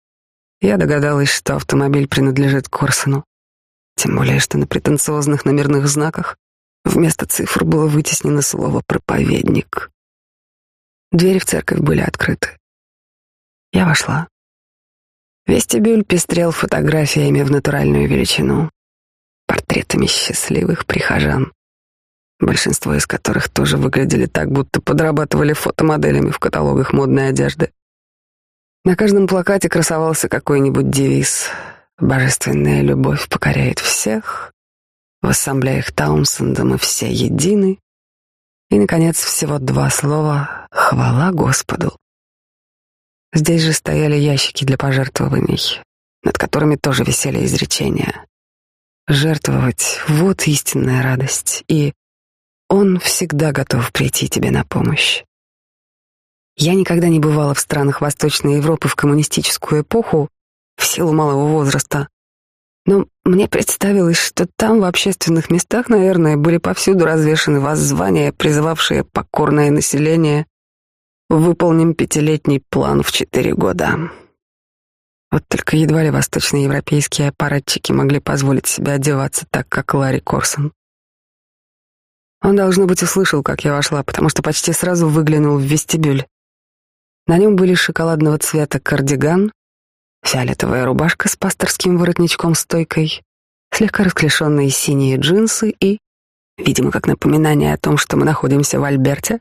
Я догадалась, что автомобиль принадлежит Корсону. Тем более, что на претенциозных номерных знаках вместо цифр было вытеснено слово «проповедник». Двери в церковь были открыты. Я вошла. Вестибюль пестрел фотографиями в натуральную величину, портретами счастливых прихожан большинство из которых тоже выглядели так, будто подрабатывали фотомоделями в каталогах модной одежды. На каждом плакате красовался какой-нибудь девиз «Божественная любовь покоряет всех», в ассамблеях Таунсенда мы все едины, и, наконец, всего два слова «Хвала Господу». Здесь же стояли ящики для пожертвований, над которыми тоже висели изречения. Жертвовать — вот истинная радость, и он всегда готов прийти тебе на помощь. Я никогда не бывала в странах Восточной Европы в коммунистическую эпоху в силу малого возраста, но мне представилось, что там в общественных местах, наверное, были повсюду развешаны воззвания, призывавшие покорное население «Выполним пятилетний план в четыре года». Вот только едва ли восточноевропейские аппаратчики могли позволить себе одеваться так, как Ларри Корсон. Он, должно быть, услышал, как я вошла, потому что почти сразу выглянул в вестибюль. На нем были шоколадного цвета кардиган, фиолетовая рубашка с пасторским воротничком-стойкой, слегка расклешенные синие джинсы и, видимо, как напоминание о том, что мы находимся в Альберте,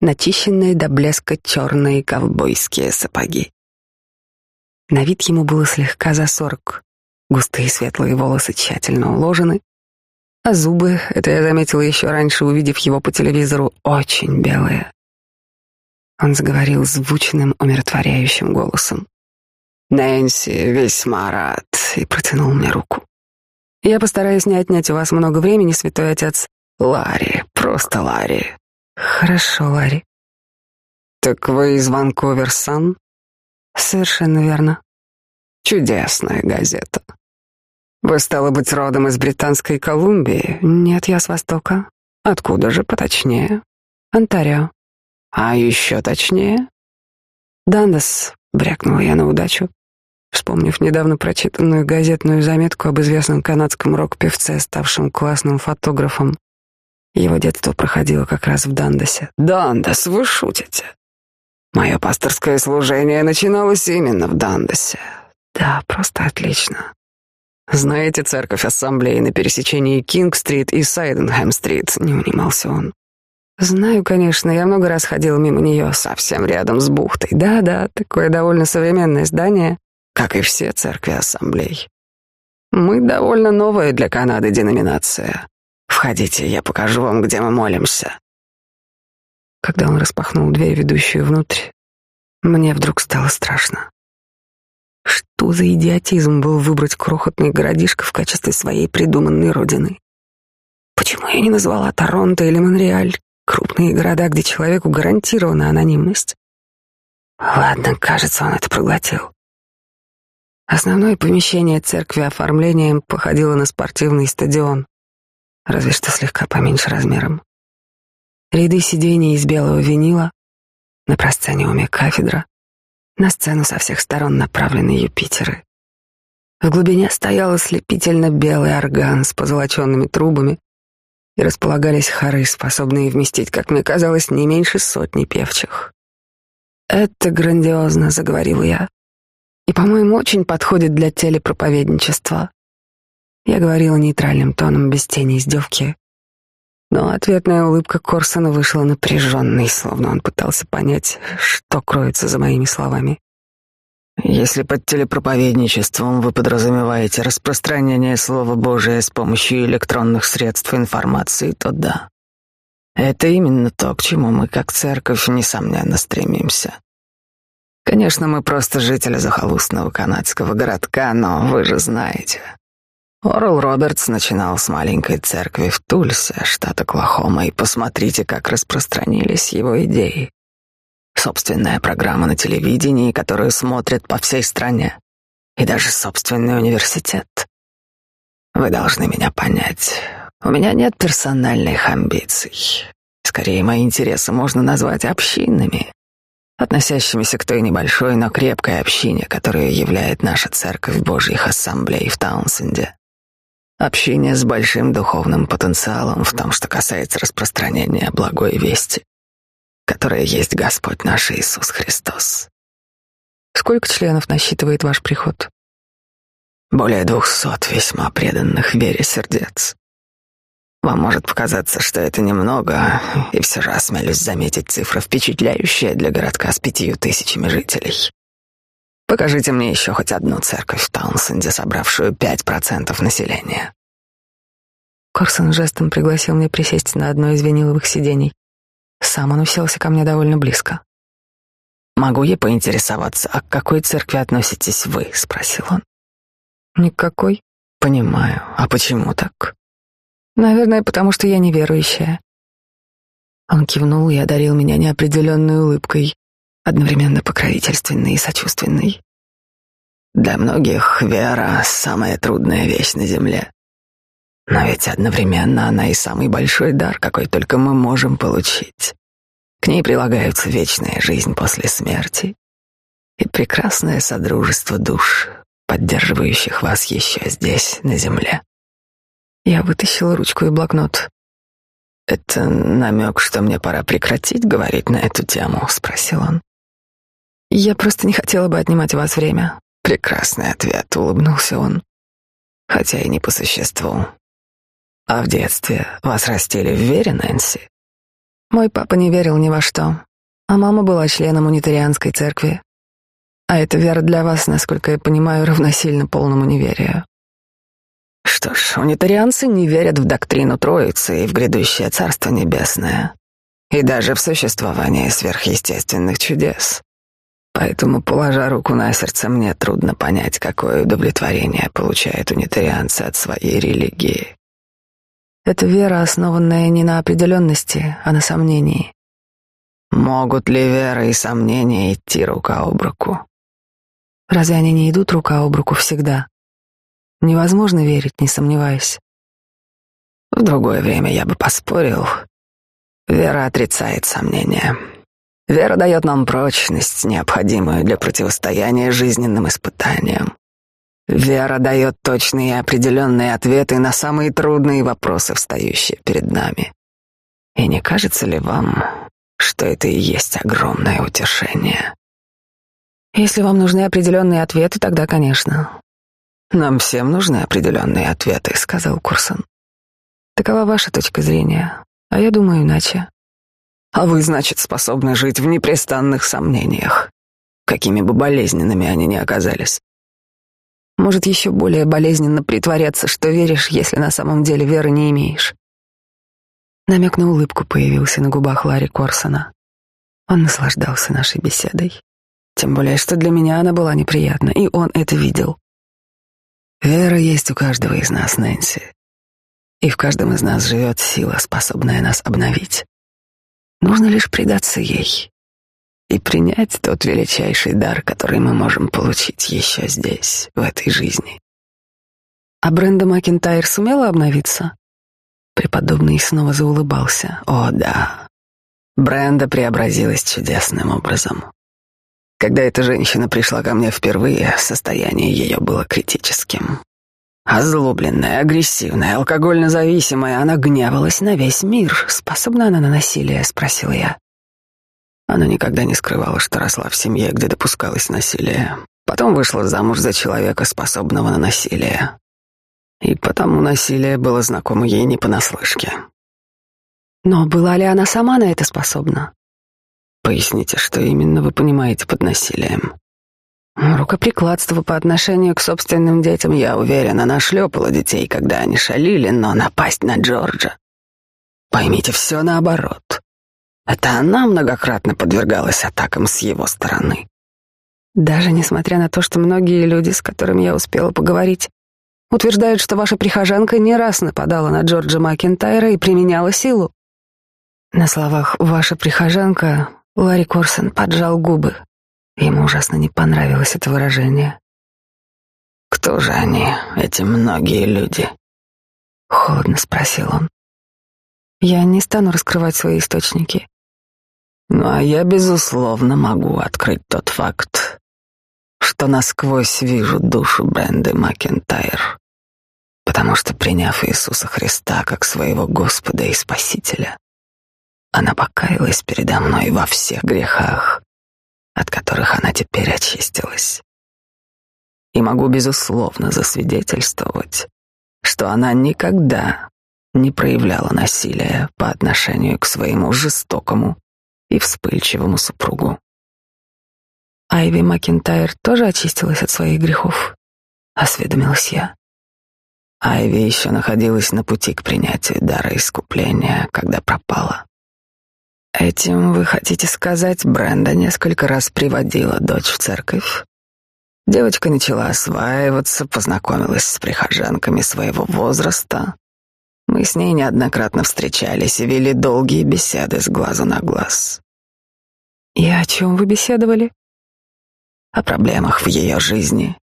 начищенные до блеска черные ковбойские сапоги. На вид ему было слегка за сорок. Густые светлые волосы тщательно уложены, а зубы, это я заметила еще раньше, увидев его по телевизору, очень белые. Он заговорил звучным, умиротворяющим голосом. Нэнси весьма рад и протянул мне руку. Я постараюсь не отнять у вас много времени, святой отец. Ларри, просто Ларри. Хорошо, Ларри. Так вы из Ванкувер Сан? Совершенно верно. Чудесная газета. Вы, стало быть, родом из Британской Колумбии? Нет, я с Востока. Откуда же, поточнее? Онтарио. А еще точнее? Дандас, брякнула я на удачу, вспомнив недавно прочитанную газетную заметку об известном канадском рок-певце, ставшем классным фотографом. Его детство проходило как раз в Дандасе. Дандас, вы шутите? Мое пасторское служение начиналось именно в Дандасе. Да, просто отлично. Знаете церковь ассамблеи на пересечении Кинг-стрит и Сайденхэм-стрит? Не унимался он. Знаю, конечно, я много раз ходил мимо нее, совсем рядом с бухтой. Да-да, такое довольно современное здание, как и все церкви ассамблей. Мы довольно новая для Канады деноминация. Входите, я покажу вам, где мы молимся. Когда он распахнул дверь, ведущую внутрь, мне вдруг стало страшно. Что за идиотизм был выбрать крохотный городишко в качестве своей придуманной родины? Почему я не назвала Торонто или Монреаль, крупные города, где человеку гарантирована анонимность? Ладно, кажется, он это проглотил. Основное помещение церкви оформлением походило на спортивный стадион, разве что слегка поменьше размером. Ряды сидений из белого винила, на просцениуме кафедра, на сцену со всех сторон направлены Юпитеры. В глубине стоял ослепительно белый орган с позолоченными трубами, и располагались хоры, способные вместить, как мне казалось, не меньше сотни певчих. «Это грандиозно», — заговорил я, — «и, по-моему, очень подходит для телепроповедничества». Я говорила нейтральным тоном, без тени издевки, но ответная улыбка Корсона вышла напряженной, словно он пытался понять, что кроется за моими словами. Если под телепроповедничеством вы подразумеваете распространение Слова Божия с помощью электронных средств информации, то да. Это именно то, к чему мы, как церковь, несомненно стремимся. Конечно, мы просто жители захолустного канадского городка, но вы же знаете, Орл Робертс начинал с маленькой церкви в Тульсе, штат Оклахома, и посмотрите, как распространились его идеи. Собственная программа на телевидении, которую смотрят по всей стране, и даже собственный университет. Вы должны меня понять. У меня нет персональных амбиций. Скорее, мои интересы можно назвать общинными, относящимися к той небольшой, но крепкой общине, которую являет наша церковь Божьих ассамблей в Таунсенде. Общение с большим духовным потенциалом в том, что касается распространения благой вести, которая есть Господь наш Иисус Христос. Сколько членов насчитывает ваш приход? Более двухсот весьма преданных вере сердец. Вам может показаться, что это немного, и все же осмелюсь заметить цифра впечатляющая для городка с пятью тысячами жителей. Покажите мне еще хоть одну церковь в Таунсенде, собравшую пять процентов населения. Корсон жестом пригласил меня присесть на одно из виниловых сидений. Сам он уселся ко мне довольно близко. Могу я поинтересоваться, а к какой церкви относитесь вы? спросил он. Никакой. Понимаю. А почему так? Наверное, потому что я неверующая. Он кивнул и одарил меня неопределенной улыбкой, одновременно покровительственной и сочувственной. Для многих вера — самая трудная вещь на земле. Но ведь одновременно она и самый большой дар, какой только мы можем получить. К ней прилагаются вечная жизнь после смерти и прекрасное содружество душ, поддерживающих вас еще здесь, на земле. Я вытащила ручку и блокнот. «Это намек, что мне пора прекратить говорить на эту тему?» — спросил он. «Я просто не хотела бы отнимать у вас время». «Прекрасный ответ», — улыбнулся он. «Хотя и не по существу. А в детстве вас растили в вере, Нэнси?» Мой папа не верил ни во что, а мама была членом унитарианской церкви. А эта вера для вас, насколько я понимаю, равносильно полному неверию. Что ж, унитарианцы не верят в доктрину Троицы и в грядущее Царство Небесное, и даже в существование сверхъестественных чудес. Поэтому, положа руку на сердце, мне трудно понять, какое удовлетворение получают унитарианцы от своей религии. Это вера, основанная не на определенности, а на сомнении. Могут ли вера и сомнения идти рука об руку? Разве они не идут рука об руку всегда? Невозможно верить, не сомневаясь. В другое время я бы поспорил. Вера отрицает сомнения. Вера дает нам прочность, необходимую для противостояния жизненным испытаниям. Вера дает точные и определенные ответы на самые трудные вопросы, встающие перед нами. И не кажется ли вам, что это и есть огромное утешение? Если вам нужны определенные ответы, тогда, конечно. Нам всем нужны определенные ответы, сказал Курсон. Такова ваша точка зрения, а я думаю иначе. А вы, значит, способны жить в непрестанных сомнениях, какими бы болезненными они ни оказались. Может, еще более болезненно притворяться, что веришь, если на самом деле веры не имеешь. Намек на улыбку появился на губах Ларри Корсона. Он наслаждался нашей беседой. Тем более, что для меня она была неприятна, и он это видел. Вера есть у каждого из нас, Нэнси. И в каждом из нас живет сила, способная нас обновить. Нужно лишь предаться ей и принять тот величайший дар, который мы можем получить еще здесь, в этой жизни. А Бренда Макентайр сумела обновиться? Преподобный снова заулыбался. О, да. Бренда преобразилась чудесным образом. Когда эта женщина пришла ко мне впервые, состояние ее было критическим. Озлобленная, агрессивная, алкогольно зависимая, она гневалась на весь мир. Способна она на насилие, спросил я. Она никогда не скрывала, что росла в семье, где допускалось насилие. Потом вышла замуж за человека, способного на насилие. И потому насилие было знакомо ей не понаслышке. Но была ли она сама на это способна? Поясните, что именно вы понимаете под насилием? Рукоприкладство по отношению к собственным детям, я уверен, она шлепала детей, когда они шалили, но напасть на Джорджа. Поймите, все наоборот. Это она многократно подвергалась атакам с его стороны. Даже несмотря на то, что многие люди, с которыми я успела поговорить, утверждают, что ваша прихожанка не раз нападала на Джорджа Макентайра и применяла силу. На словах «ваша прихожанка» Ларри Корсон поджал губы. Ему ужасно не понравилось это выражение. «Кто же они, эти многие люди?» Холодно спросил он. Я не стану раскрывать свои источники. Ну а я, безусловно, могу открыть тот факт, что насквозь вижу душу Бренды Макентайр, потому что, приняв Иисуса Христа как своего Господа и Спасителя, она покаялась передо мной во всех грехах, от которых она теперь очистилась. И могу, безусловно, засвидетельствовать, что она никогда не проявляла насилия по отношению к своему жестокому и вспыльчивому супругу. Айви Макинтайр тоже очистилась от своих грехов, осведомилась я. Айви еще находилась на пути к принятию дара искупления, когда пропала. Этим вы хотите сказать, Бренда несколько раз приводила дочь в церковь. Девочка начала осваиваться, познакомилась с прихожанками своего возраста. Мы с ней неоднократно встречались и вели долгие беседы с глазу на глаз. И о чем вы беседовали? О проблемах в ее жизни,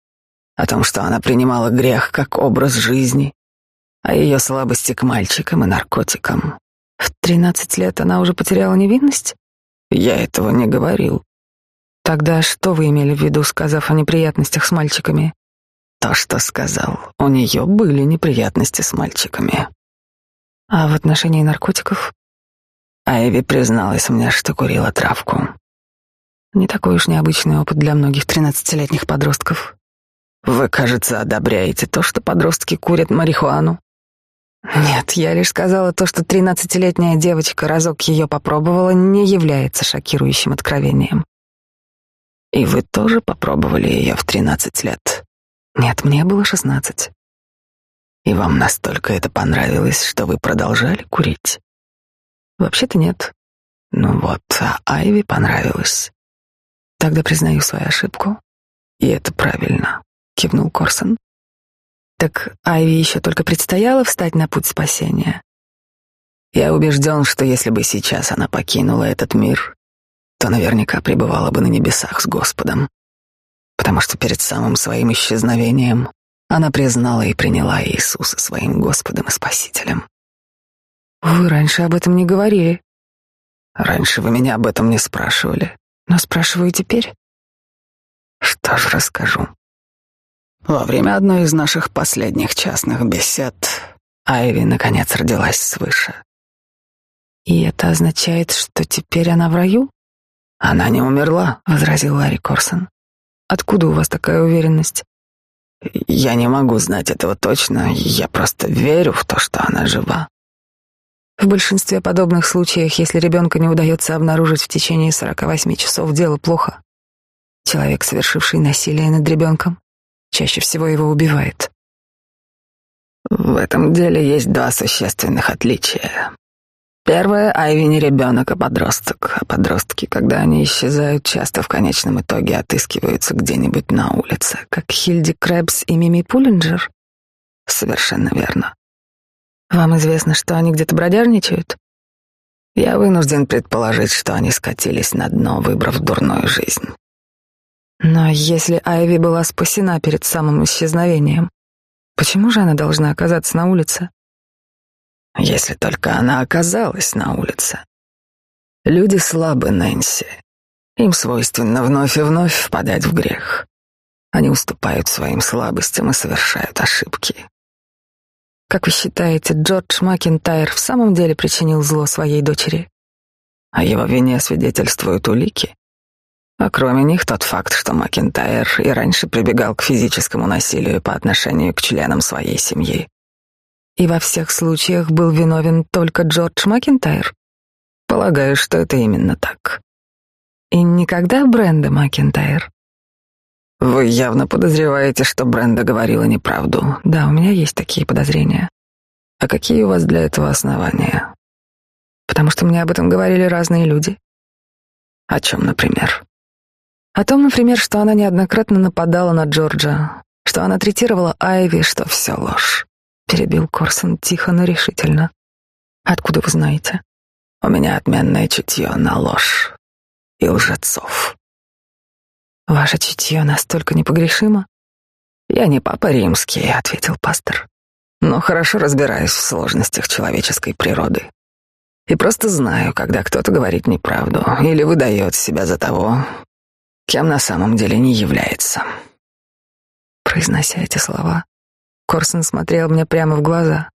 о том, что она принимала грех как образ жизни, о ее слабости к мальчикам и наркотикам. В тринадцать лет она уже потеряла невинность? Я этого не говорил. Тогда что вы имели в виду, сказав о неприятностях с мальчиками? То, что сказал. У нее были неприятности с мальчиками. А в отношении наркотиков? Айви призналась мне, что курила травку. Не такой уж необычный опыт для многих тринадцатилетних подростков. Вы, кажется, одобряете то, что подростки курят марихуану. Нет, я лишь сказала то, что тринадцатилетняя девочка разок ее попробовала, не является шокирующим откровением. И вы тоже попробовали ее в тринадцать лет? Нет, мне было шестнадцать. И вам настолько это понравилось, что вы продолжали курить? Вообще-то нет. Ну вот, а Айви понравилось. Тогда признаю свою ошибку. И это правильно, кивнул Корсон. Так Айви еще только предстояло встать на путь спасения. Я убежден, что если бы сейчас она покинула этот мир, то наверняка пребывала бы на небесах с Господом, потому что перед самым своим исчезновением она признала и приняла Иисуса своим Господом и Спасителем. Вы раньше об этом не говорили. Раньше вы меня об этом не спрашивали, но спрашиваю теперь. Что ж расскажу. Во время одной из наших последних частных бесед Айви наконец родилась свыше. И это означает, что теперь она в раю? Она не умерла, возразил Ларри Корсон. Откуда у вас такая уверенность? Я не могу знать этого точно, я просто верю в то, что она жива. В большинстве подобных случаев, если ребенка не удается обнаружить в течение 48 часов, дело плохо. Человек, совершивший насилие над ребенком, чаще всего его убивает. В этом деле есть два существенных отличия. Первое — Айви не ребенок, а подросток. А подростки, когда они исчезают, часто в конечном итоге отыскиваются где-нибудь на улице. Как Хильди Крэбс и Мими Пулинджер? Совершенно верно. Вам известно, что они где-то бродяжничают? Я вынужден предположить, что они скатились на дно, выбрав дурную жизнь. Но если Айви была спасена перед самым исчезновением, почему же она должна оказаться на улице? Если только она оказалась на улице. Люди слабы, Нэнси. Им свойственно вновь и вновь впадать в грех. Они уступают своим слабостям и совершают ошибки. Как вы считаете, Джордж Макинтайр в самом деле причинил зло своей дочери? О его вине свидетельствуют улики. А кроме них тот факт, что Макентайр и раньше прибегал к физическому насилию по отношению к членам своей семьи. И во всех случаях был виновен только Джордж Макентайр? Полагаю, что это именно так. И никогда Бренда Макентайр? Вы явно подозреваете, что Бренда говорила неправду. Да, у меня есть такие подозрения. А какие у вас для этого основания? Потому что мне об этом говорили разные люди. О чем, например? О том, например, что она неоднократно нападала на Джорджа, что она третировала Айви, что все ложь. Перебил Корсон тихо, но решительно. Откуда вы знаете? У меня отменное чутье на ложь и лжецов. Ваше чутье настолько непогрешимо? Я не папа римский, ответил пастор, но хорошо разбираюсь в сложностях человеческой природы. И просто знаю, когда кто-то говорит неправду или выдает себя за того, кем на самом деле не является. Произнося эти слова, Корсон смотрел мне прямо в глаза,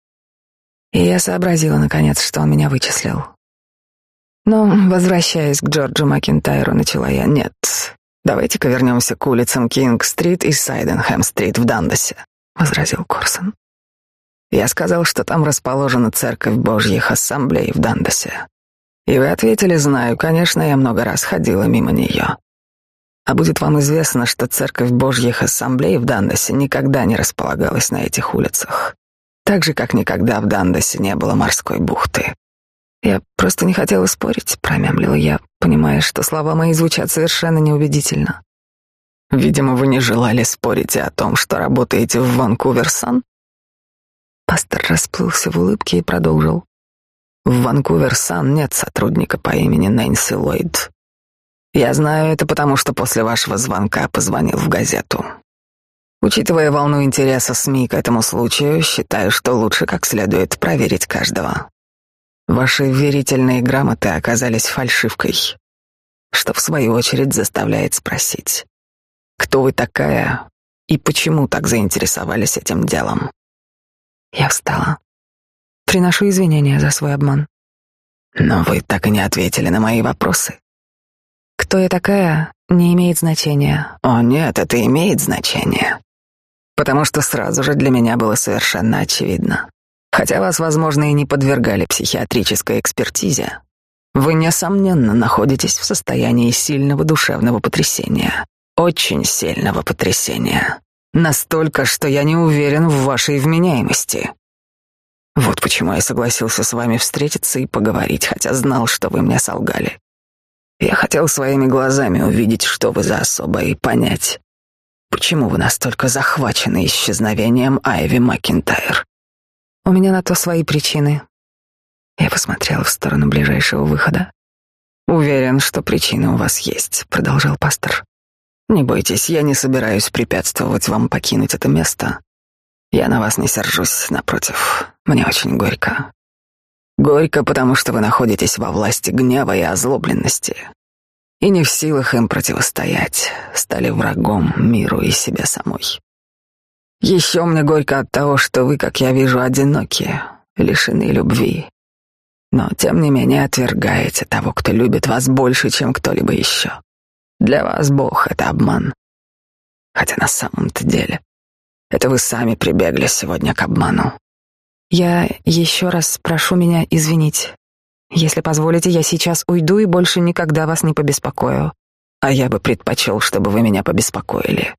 и я сообразила, наконец, что он меня вычислил. Но, возвращаясь к Джорджу Макинтайру, начала я «нет». «Давайте-ка вернемся к улицам Кинг-стрит и Сайденхэм-стрит в Дандасе», — возразил Корсон. Я сказал, что там расположена церковь Божьих ассамблей в Дандасе. И вы ответили, знаю, конечно, я много раз ходила мимо нее. А будет вам известно, что церковь Божьих ассамблей в Дандасе никогда не располагалась на этих улицах. Так же, как никогда в Дандасе не было морской бухты. Я просто не хотела спорить, промямлила я, понимая, что слова мои звучат совершенно неубедительно. Видимо, вы не желали спорить о том, что работаете в Ванкувер-Сан? Пастор расплылся в улыбке и продолжил. В Ванкувер-Сан нет сотрудника по имени Нэнси Ллойд. Я знаю это потому, что после вашего звонка позвонил в газету. Учитывая волну интереса СМИ к этому случаю, считаю, что лучше как следует проверить каждого. Ваши верительные грамоты оказались фальшивкой, что в свою очередь заставляет спросить, кто вы такая и почему так заинтересовались этим делом. Я встала. Приношу извинения за свой обман. Но вы так и не ответили на мои вопросы. Кто я такая, не имеет значения. О нет, это имеет значение. Потому что сразу же для меня было совершенно очевидно. Хотя вас, возможно, и не подвергали психиатрической экспертизе, вы, несомненно, находитесь в состоянии сильного душевного потрясения. Очень сильного потрясения. Настолько, что я не уверен в вашей вменяемости. Вот почему я согласился с вами встретиться и поговорить, хотя знал, что вы мне солгали. Я хотел своими глазами увидеть, что вы за особа, и понять, почему вы настолько захвачены исчезновением Айви Макинтайр. У меня на то свои причины. Я посмотрел в сторону ближайшего выхода. Уверен, что причины у вас есть, продолжал пастор. Не бойтесь, я не собираюсь препятствовать вам покинуть это место. Я на вас не сержусь, напротив, мне очень горько. Горько, потому что вы находитесь во власти гнева и озлобленности. И не в силах им противостоять, стали врагом миру и себе самой. Еще мне горько от того, что вы, как я вижу, одиноки, лишены любви. Но, тем не менее, отвергаете того, кто любит вас больше, чем кто-либо еще. Для вас Бог — это обман. Хотя на самом-то деле это вы сами прибегли сегодня к обману. Я еще раз прошу меня извинить. Если позволите, я сейчас уйду и больше никогда вас не побеспокою. А я бы предпочел, чтобы вы меня побеспокоили.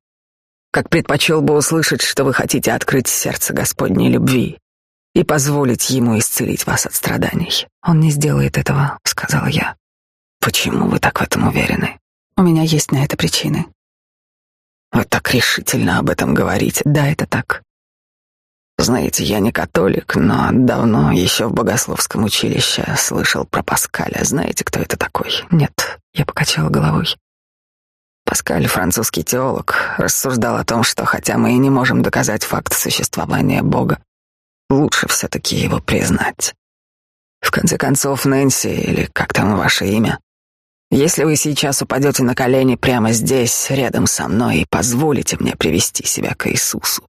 Как предпочел бы услышать, что вы хотите открыть сердце Господней любви и позволить ему исцелить вас от страданий. Он не сделает этого, сказала я. Почему вы так в этом уверены? У меня есть на это причины. Вы так решительно об этом говорите. Да, это так. Знаете, я не католик, но давно, еще в богословском училище, слышал про Паскаля. Знаете, кто это такой? Нет, я покачала головой. Паскаль, французский теолог, рассуждал о том, что хотя мы и не можем доказать факт существования Бога, лучше все-таки его признать. В конце концов, Нэнси, или как там ваше имя, если вы сейчас упадете на колени прямо здесь, рядом со мной, и позволите мне привести себя к Иисусу,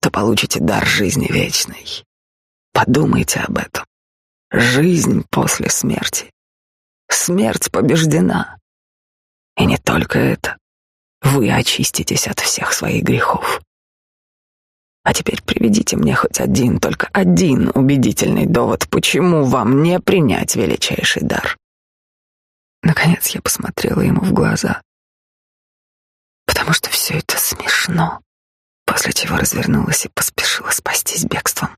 то получите дар жизни вечной. Подумайте об этом. Жизнь после смерти. Смерть побеждена. И не только это. Вы очиститесь от всех своих грехов. А теперь приведите мне хоть один, только один убедительный довод, почему вам не принять величайший дар. Наконец я посмотрела ему в глаза. Потому что все это смешно. После чего развернулась и поспешила спастись бегством.